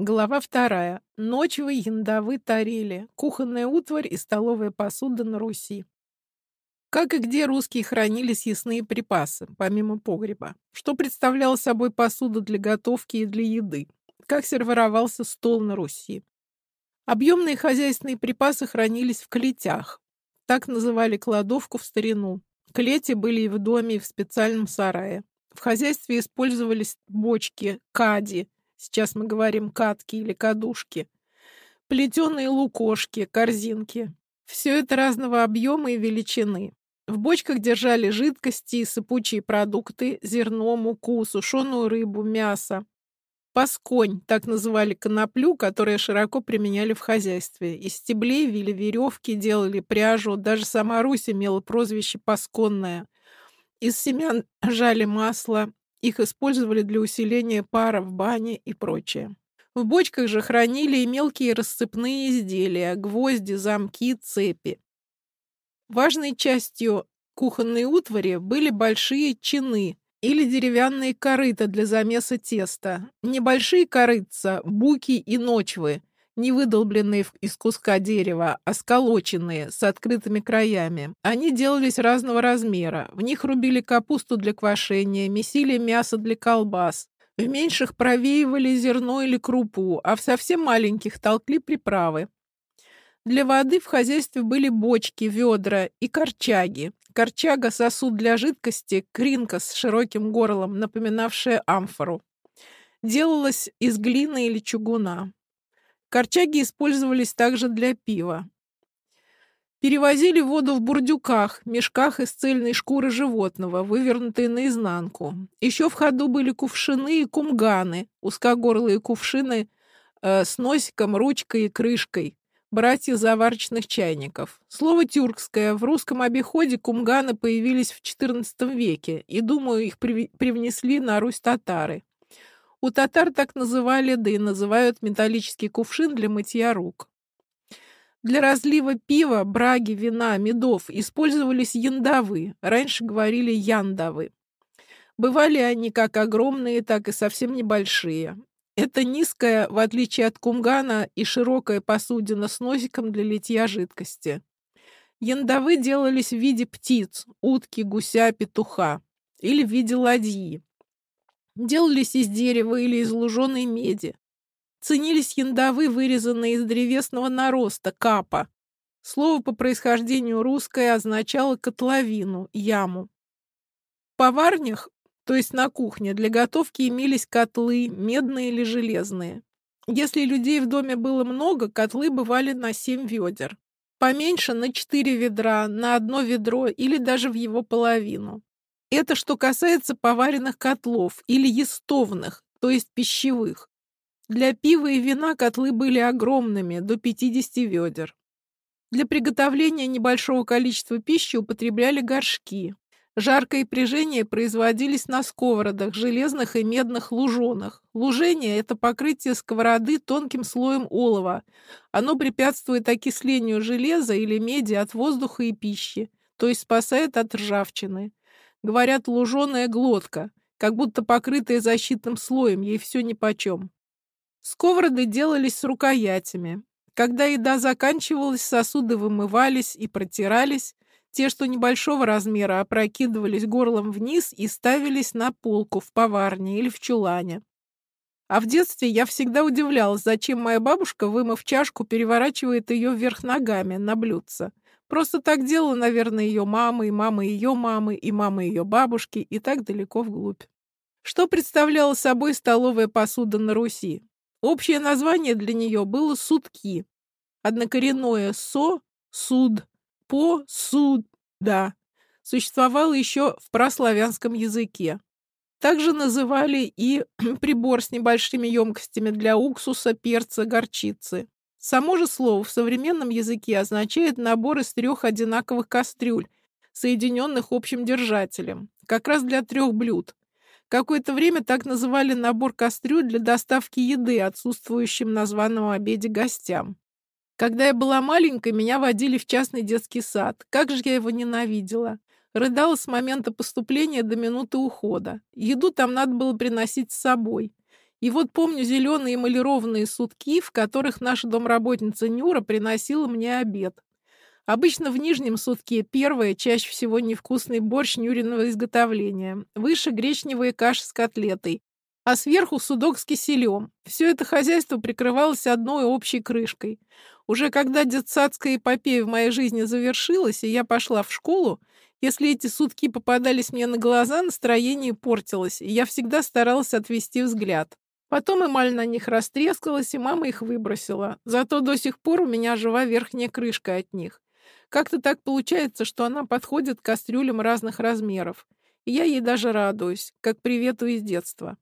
Глава вторая. Ночевы, яндовы, тарели. Кухонная утварь и столовая посуда на Руси. Как и где русские хранили съестные припасы, помимо погреба? Что представляла собой посуда для готовки и для еды? Как сервировался стол на Руси? Объемные хозяйственные припасы хранились в клетях. Так называли кладовку в старину. Клети были и в доме, и в специальном сарае. В хозяйстве использовались бочки, кади – Сейчас мы говорим катки или кадушки. Плетеные лукошки, корзинки. Все это разного объема и величины. В бочках держали жидкости и сыпучие продукты, зерно, муку, сушеную рыбу, мясо. Пасконь, так называли коноплю, которую широко применяли в хозяйстве. Из стеблей вили веревки, делали пряжу, даже сама Русь имела прозвище «пасконная». Из семян жали масло, их использовали для усиления пара в бане и прочее. В бочках же хранили и мелкие рассыпные изделия, гвозди, замки, цепи. Важной частью кухонной утвари были большие чины или деревянные корыта для замеса теста, небольшие корытца, буки и ночвы, не выдолбленные из куска дерева, а сколоченные, с открытыми краями. Они делались разного размера. В них рубили капусту для квашения, месили мясо для колбас. В меньших провеивали зерно или крупу, а в совсем маленьких толкли приправы. Для воды в хозяйстве были бочки, ведра и корчаги. Корчага – сосуд для жидкости, кринка с широким горлом, напоминавшая амфору. Делалась из глины или чугуна. Корчаги использовались также для пива. Перевозили воду в бурдюках, мешках из цельной шкуры животного, вывернутые наизнанку. Еще в ходу были кувшины и кумганы, узкогорлые кувшины э, с носиком, ручкой и крышкой, братья заварочных чайников. Слово «тюркское» в русском обиходе кумганы появились в XIV веке, и, думаю, их привнесли на Русь татары. У татар так называли, да и называют металлический кувшин для мытья рук. Для разлива пива, браги, вина, медов использовались яндавы, раньше говорили яндавы. Бывали они как огромные, так и совсем небольшие. Это низкая, в отличие от кумгана, и широкая посудина с носиком для литья жидкости. Яндавы делались в виде птиц, утки, гуся, петуха или в виде ладьи делались из дерева или из луженой меди. Ценились яндовы, вырезанные из древесного нароста, капа. Слово по происхождению русское означало котловину, яму. В поварнях, то есть на кухне, для готовки имелись котлы, медные или железные. Если людей в доме было много, котлы бывали на семь ведер. Поменьше на четыре ведра, на одно ведро или даже в его половину. Это что касается поваренных котлов или естовных, то есть пищевых. Для пива и вина котлы были огромными, до 50 ведер. Для приготовления небольшого количества пищи употребляли горшки. Жаркое прижение производились на сковородах, железных и медных лужонах. Лужение – это покрытие сковороды тонким слоем олова. Оно препятствует окислению железа или меди от воздуха и пищи, то есть спасает от ржавчины. Говорят, луженая глотка, как будто покрытая защитным слоем, ей все нипочем. Сковороды делались с рукоятями. Когда еда заканчивалась, сосуды вымывались и протирались, те, что небольшого размера, опрокидывались горлом вниз и ставились на полку в поварне или в чулане. А в детстве я всегда удивлялась, зачем моя бабушка, вымыв чашку, переворачивает ее вверх ногами на блюдце. Просто так делала, наверное, ее мама, и мама ее мамы, и мама ее бабушки, и так далеко вглубь. Что представляла собой столовая посуда на Руси? Общее название для нее было «судки». Однокоренное «со» — «суд», «по» — «суд», «да». Существовало еще в прославянском языке. Также называли и прибор с небольшими емкостями для уксуса, перца, горчицы. Само же слово в современном языке означает набор из трех одинаковых кастрюль, соединенных общим держателем, как раз для трех блюд. Какое-то время так называли набор кастрюль для доставки еды отсутствующим на званом обеде гостям. Когда я была маленькой, меня водили в частный детский сад. Как же я его ненавидела. Рыдала с момента поступления до минуты ухода. Еду там надо было приносить с собой. И вот помню зеленые эмалированные сутки, в которых наша домработница Нюра приносила мне обед. Обычно в нижнем сутке первое, чаще всего невкусный борщ нюриного изготовления, выше гречневая каша с котлетой, а сверху судок с киселем. Все это хозяйство прикрывалось одной общей крышкой. Уже когда детсадская эпопея в моей жизни завершилась, и я пошла в школу, если эти сутки попадались мне на глаза, настроение портилось, и я всегда старалась отвести взгляд. Потом эмаль на них растрескалась, и мама их выбросила. Зато до сих пор у меня жива верхняя крышка от них. Как-то так получается, что она подходит к кастрюлям разных размеров. И я ей даже радуюсь, как привету из детства.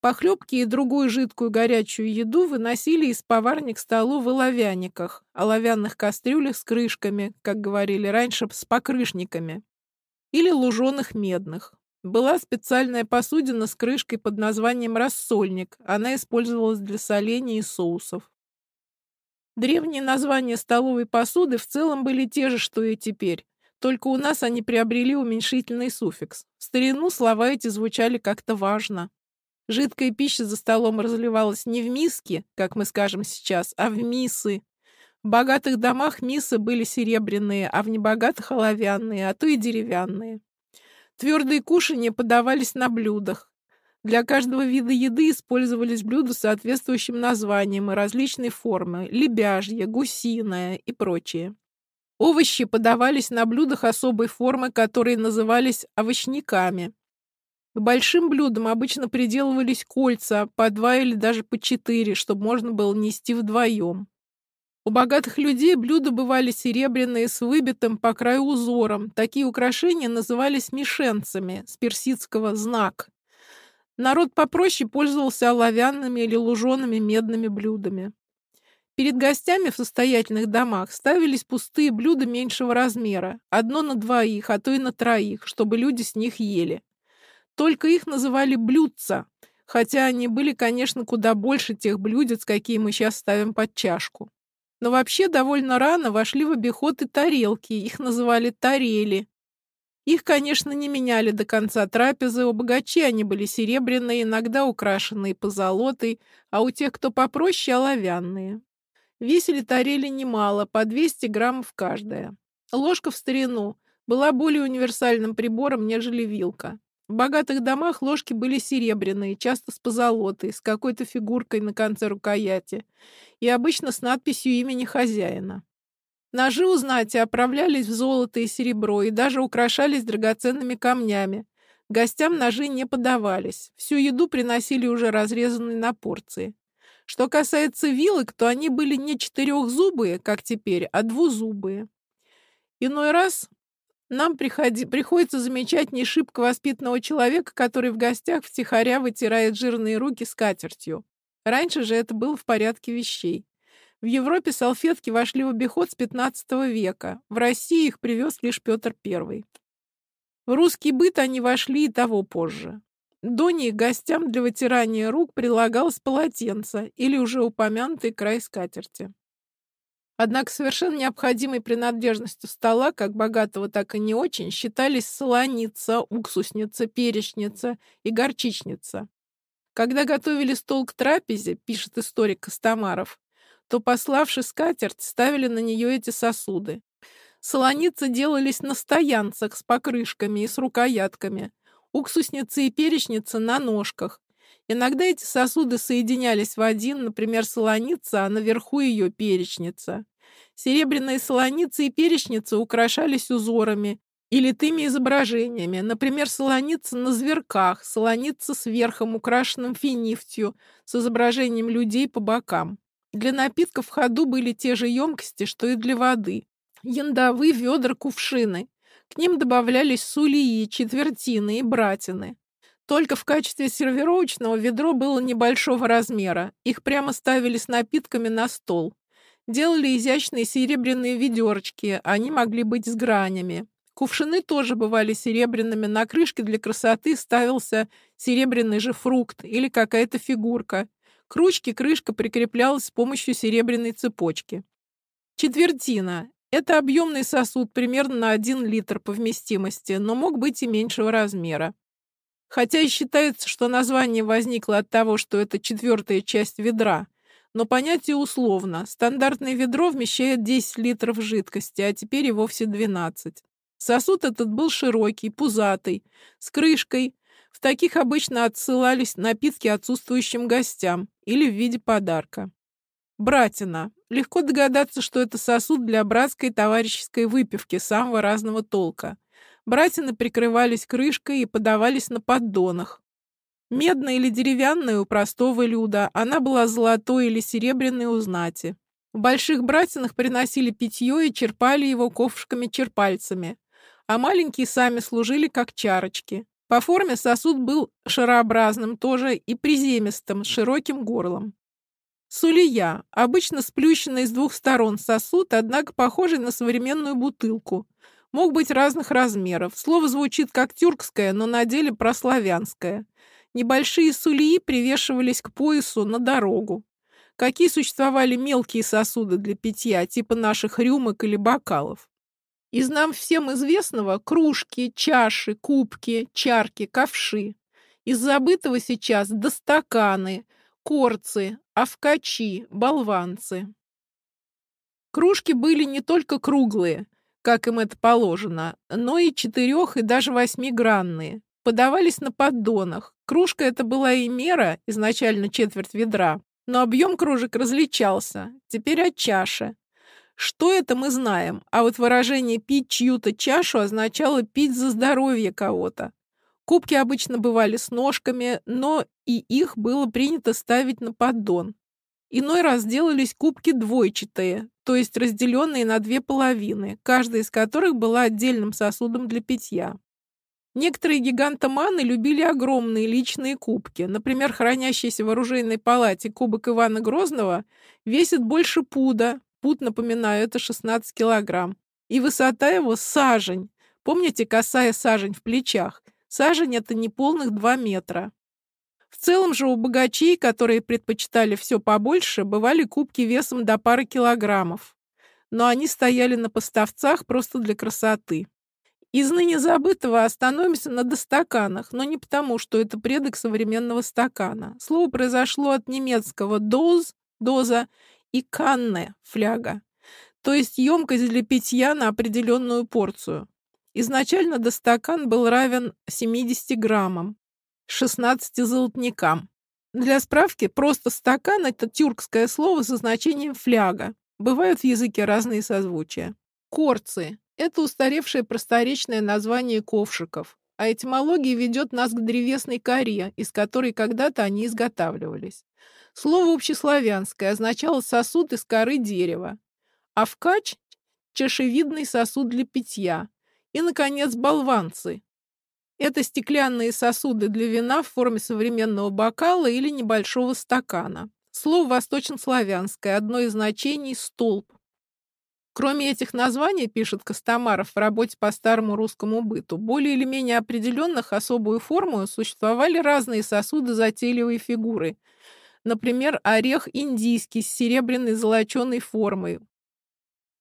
Похлебки и другую жидкую горячую еду выносили из поварни к столу в оловянниках, оловянных кастрюлях с крышками, как говорили раньше, с покрышниками, или луженых медных. Была специальная посудина с крышкой под названием рассольник. Она использовалась для соления и соусов. Древние названия столовой посуды в целом были те же, что и теперь. Только у нас они приобрели уменьшительный суффикс. В старину слова эти звучали как-то важно. Жидкая пища за столом разливалась не в миски, как мы скажем сейчас, а в мисы. В богатых домах мисы были серебряные, а в небогатых — оловянные, а то и деревянные. Твердые кушанья подавались на блюдах. Для каждого вида еды использовались блюда с соответствующим названием и различной формы – лебяжье, гусиное и прочее. Овощи подавались на блюдах особой формы, которые назывались овощниками. К большим блюдам обычно приделывались кольца, по два или даже по четыре, чтобы можно было нести вдвоем. У богатых людей блюда бывали серебряные с выбитым по краю узором. Такие украшения назывались мишенцами, с персидского «знак». Народ попроще пользовался оловянными или лужеными медными блюдами. Перед гостями в состоятельных домах ставились пустые блюда меньшего размера, одно на двоих, а то и на троих, чтобы люди с них ели. Только их называли блюдца, хотя они были, конечно, куда больше тех блюдец, какие мы сейчас ставим под чашку. Но вообще довольно рано вошли в обиход и тарелки, их называли тарели. Их, конечно, не меняли до конца трапезы, у богачей они были серебряные, иногда украшенные позолотой, а у тех, кто попроще, оловянные. Весили тарели немало, по 200 граммов каждая. Ложка в старину была более универсальным прибором, нежели вилка. В богатых домах ложки были серебряные, часто с позолотой, с какой-то фигуркой на конце рукояти и обычно с надписью имени хозяина. Ножи у знати оправлялись в золото и серебро и даже украшались драгоценными камнями. Гостям ножи не подавались. Всю еду приносили уже разрезанной на порции. Что касается вилок, то они были не четырехзубые, как теперь, а двузубые. Иной раз нам приходи, приходится замечать не шибко воспитанного человека, который в гостях втихаря вытирает жирные руки скатертью. Раньше же это было в порядке вещей. В Европе салфетки вошли в обиход с XV века. В России их привез лишь Петр I. В русский быт они вошли и того позже. До них гостям для вытирания рук прилагалось полотенце или уже упомянутый край скатерти. Однако совершенно необходимой принадлежностью стола, как богатого, так и не очень, считались солоница, уксусница, перечница и горчичница. Когда готовили стол к трапезе, пишет историк Костомаров, то, пославши скатерть, ставили на нее эти сосуды. Солоницы делались на стоянцах с покрышками и с рукоятками, уксусницы и перечницы на ножках. Иногда эти сосуды соединялись в один, например, солоница, а наверху ее перечница. Серебряные солоницы и перечницы украшались узорами и литыми изображениями, например, солоница на зверках, солоница с верхом, украшенным финифтью, с изображением людей по бокам. Для напитков в ходу были те же емкости, что и для воды. Яндовы, ведра, кувшины. К ним добавлялись сулии, четвертины и братины. Только в качестве сервировочного ведро было небольшого размера. Их прямо ставили с напитками на стол. Делали изящные серебряные ведерочки, они могли быть с гранями. Кувшины тоже бывали серебряными, на крышке для красоты ставился серебряный же фрукт или какая-то фигурка. К ручке крышка прикреплялась с помощью серебряной цепочки. Четвертина. Это объемный сосуд примерно на 1 литр по вместимости, но мог быть и меньшего размера. Хотя и считается, что название возникло от того, что это четвертая часть ведра, но понятие условно. Стандартное ведро вмещает 10 литров жидкости, а теперь и вовсе 12. Сосуд этот был широкий, пузатый, с крышкой. В таких обычно отсылались напитки отсутствующим гостям или в виде подарка. Братина. Легко догадаться, что это сосуд для братской товарищеской выпивки самого разного толка. Братины прикрывались крышкой и подавались на поддонах. Медная или деревянная у простого люда, она была золотой или серебряной у знати. В больших братинах приносили питье и черпали его ковшками-черпальцами, а маленькие сами служили как чарочки. По форме сосуд был шарообразным тоже и приземистым, с широким горлом. Сулия, обычно сплющенный с двух сторон сосуд, однако похожий на современную бутылку. Мог быть разных размеров. Слово звучит как тюркское, но на деле прославянское. Небольшие сулии привешивались к поясу на дорогу. Какие существовали мелкие сосуды для питья, типа наших рюмок или бокалов? Из нам всем известного кружки, чаши, кубки, чарки, ковши. Из забытого сейчас достаканы, корцы, овкачи, болванцы. Кружки были не только круглые, как им это положено, но и четырех- и даже восьмигранные. Подавались на поддонах. Кружка это была и мера, изначально четверть ведра, но объем кружек различался, теперь от чаши. Что это мы знаем, а вот выражение «пить чью-то чашу» означало пить за здоровье кого-то. Кубки обычно бывали с ножками, но и их было принято ставить на поддон. Иной раз делались кубки двойчатые, то есть разделенные на две половины, каждая из которых была отдельным сосудом для питья. Некоторые гигантоманы любили огромные личные кубки. Например, хранящийся в оружейной палате кубок Ивана Грозного весит больше пуда. Пуд, напоминаю, это 16 килограмм. И высота его сажень. Помните косая сажень в плечах? Сажень — это неполных 2 метра. В целом же у богачей, которые предпочитали все побольше, бывали кубки весом до пары килограммов. Но они стояли на поставцах просто для красоты. Из ныне забытого остановимся на достаканах, но не потому, что это предок современного стакана. Слово произошло от немецкого «доз» — «доза» и «канне» — «фляга», то есть емкость для питья на определенную порцию. Изначально достакан был равен 70 граммам, 16 золотникам. Для справки, просто стакан — это тюркское слово со значением «фляга». Бывают в языке разные созвучия. Корцы это устаревшее просторечное название ковшиков, а этимология ведет нас к древесной коре, из которой когда-то они изготавливались. Слово общеславянское означало сосуд из коры дерева, а вкач – чашевидный сосуд для питья. И, наконец, болванцы. Это стеклянные сосуды для вина в форме современного бокала или небольшого стакана. Слово восточнославянское, одно из значений – столб. Кроме этих названий, пишет Костомаров в работе по старому русскому быту, более или менее определенных особую форму существовали разные сосуды затейливой фигуры. Например, орех индийский с серебряной золоченой формой,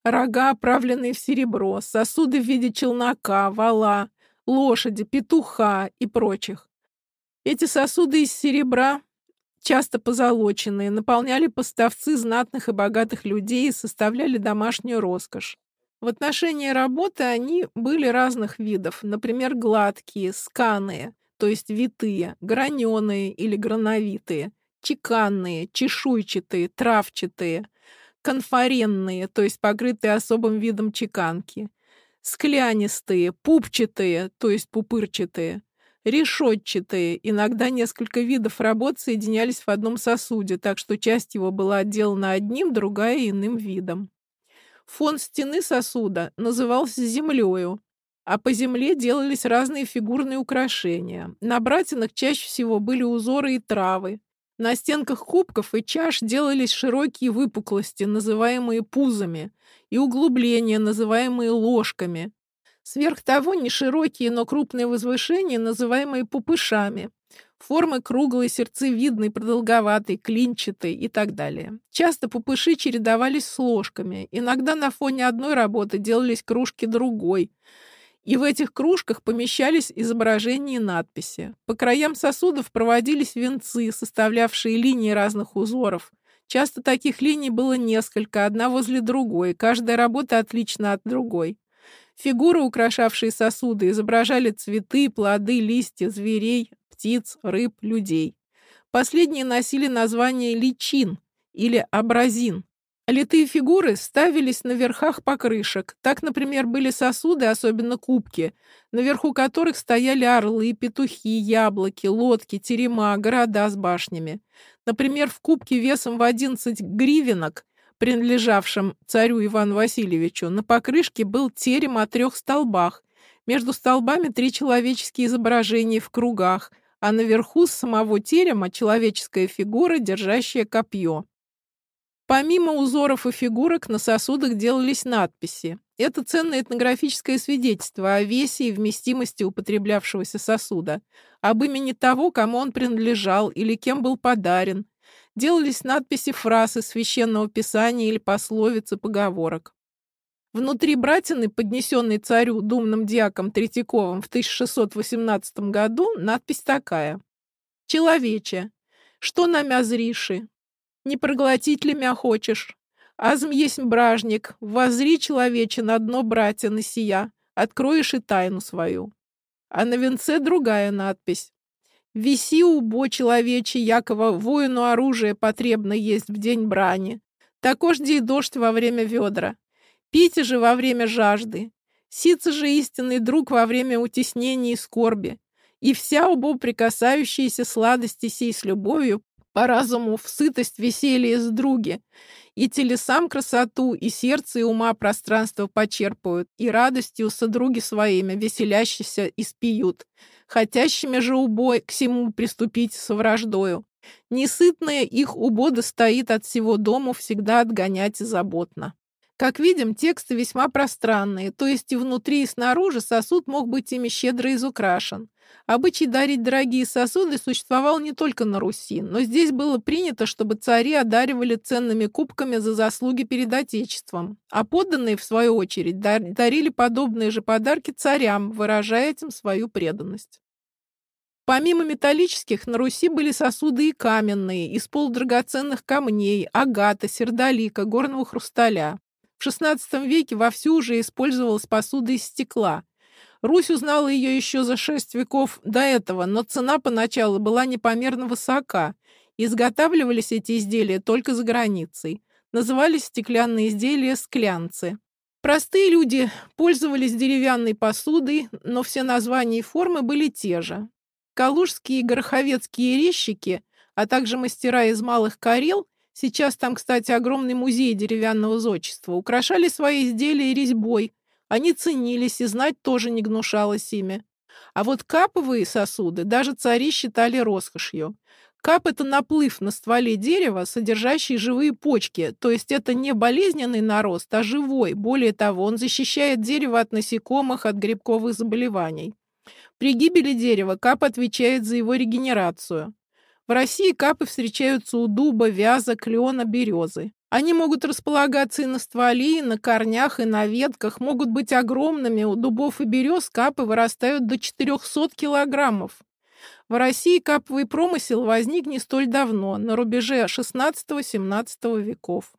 рога, оправленные в серебро, сосуды в виде челнока, вала, лошади, петуха и прочих. Эти сосуды из серебра часто позолоченные, наполняли поставцы знатных и богатых людей и составляли домашнюю роскошь. В отношении работы они были разных видов, например, гладкие, сканые, то есть витые, граненые или грановитые, чеканные, чешуйчатые, травчатые, конфоренные, то есть покрытые особым видом чеканки, склянистые, пупчатые, то есть пупырчатые, решетчатые. Иногда несколько видов работ соединялись в одном сосуде, так что часть его была отделана одним, другая иным видом. Фон стены сосуда назывался землею, а по земле делались разные фигурные украшения. На братинах чаще всего были узоры и травы. На стенках кубков и чаш делались широкие выпуклости, называемые пузами, и углубления, называемые ложками, Сверх того, неширокие, но крупные возвышения, называемые пупышами, формы круглой, сердцевидной, продолговатой, клинчатой и так далее. Часто пупыши чередовались с ложками, иногда на фоне одной работы делались кружки другой, И в этих кружках помещались изображения и надписи. По краям сосудов проводились венцы, составлявшие линии разных узоров. Часто таких линий было несколько, одна возле другой, каждая работа отлична от другой. Фигуры, украшавшие сосуды, изображали цветы, плоды, листья, зверей, птиц, рыб, людей. Последние носили название личин или абразин. Литые фигуры ставились на верхах покрышек. Так, например, были сосуды, особенно кубки, наверху которых стояли орлы, петухи, яблоки, лодки, терема, города с башнями. Например, в кубке весом в 11 гривенок, принадлежавшем царю Ивану Васильевичу, на покрышке был терем о трех столбах. Между столбами три человеческие изображения в кругах – а наверху с самого терема человеческая фигура, держащая копье. Помимо узоров и фигурок на сосудах делались надписи. Это ценное этнографическое свидетельство о весе и вместимости употреблявшегося сосуда, об имени того, кому он принадлежал или кем был подарен. Делались надписи фраз из священного писания или пословицы поговорок. Внутри братины, поднесенной царю думным дьяком Третьяковым в 1618 году, надпись такая. «Человече, что намя зриши? Не проглотить ли мя хочешь? Азм есть бражник, возри, человече, на дно братины сия, откроешь и тайну свою». А на венце другая надпись. «Виси убо, человече, якого воину оружие потребно есть в день брани, такожди и дождь во время ведра, Пейте же во время жажды. Сица же истинный друг во время утеснения и скорби. И вся убо прикасающаяся сладости сей с любовью по разуму в сытость веселье с други. И телесам красоту, и сердце, и ума пространство почерпают, и радостью содруги своими веселящиеся испиют. Хотящими же убой к всему приступить со враждою. Несытная их убода стоит от всего дому всегда отгонять заботно. Как видим, тексты весьма пространные, то есть и внутри, и снаружи сосуд мог быть ими щедро изукрашен. Обычай дарить дорогие сосуды существовал не только на Руси, но здесь было принято, чтобы цари одаривали ценными кубками за заслуги перед Отечеством, а подданные, в свою очередь, дарили подобные же подарки царям, выражая этим свою преданность. Помимо металлических, на Руси были сосуды и каменные, из полудрагоценных камней, агата, сердолика, горного хрусталя. В XVI веке вовсю уже использовалась посуда из стекла. Русь узнала ее еще за шесть веков до этого, но цена поначалу была непомерно высока. Изготавливались эти изделия только за границей. Назывались стеклянные изделия склянцы. Простые люди пользовались деревянной посудой, но все названия и формы были те же. Калужские и гороховецкие резчики, а также мастера из малых карел Сейчас там, кстати, огромный музей деревянного зодчества. Украшали свои изделия резьбой. Они ценились, и знать тоже не гнушалось ими. А вот каповые сосуды даже цари считали роскошью. Кап – это наплыв на стволе дерева, содержащий живые почки, то есть это не болезненный нарост, а живой. Более того, он защищает дерево от насекомых, от грибковых заболеваний. При гибели дерева кап отвечает за его регенерацию. В России капы встречаются у дуба, вяза, клена, березы. Они могут располагаться и на стволе, и на корнях, и на ветках, могут быть огромными. У дубов и берез капы вырастают до 400 килограммов. В России каповый промысел возник не столь давно, на рубеже XVI-XVII веков.